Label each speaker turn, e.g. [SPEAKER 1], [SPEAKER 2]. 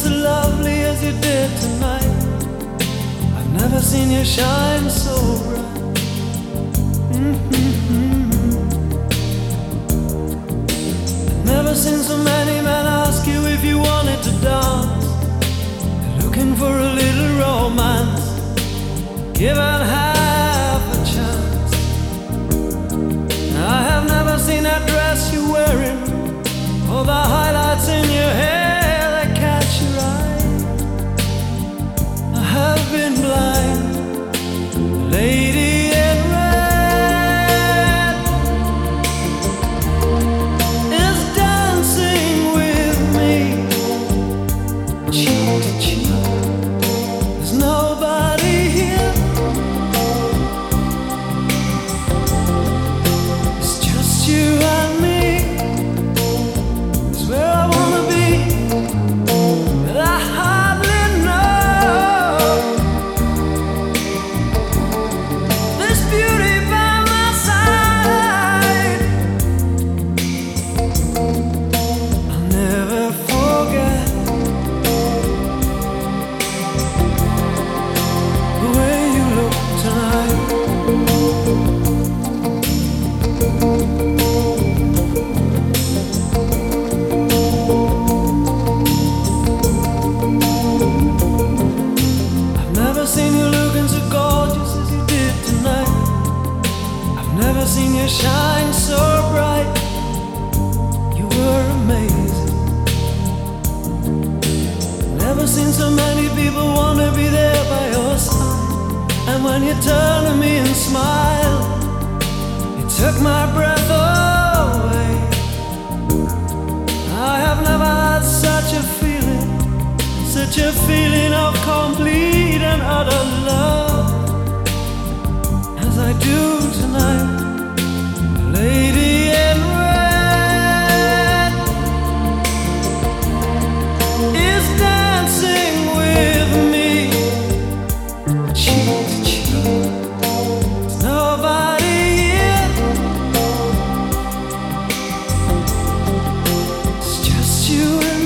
[SPEAKER 1] so lovely as you did tonight. I've never seen you shine so bright. Mm-hmm. I've never seen so many men ask you if you wanted to dance. They're looking for a little romance. Given half a chance. I have never seen that dress you're wearing or the highlights in And you turned to me and smiled. it took my breath away. you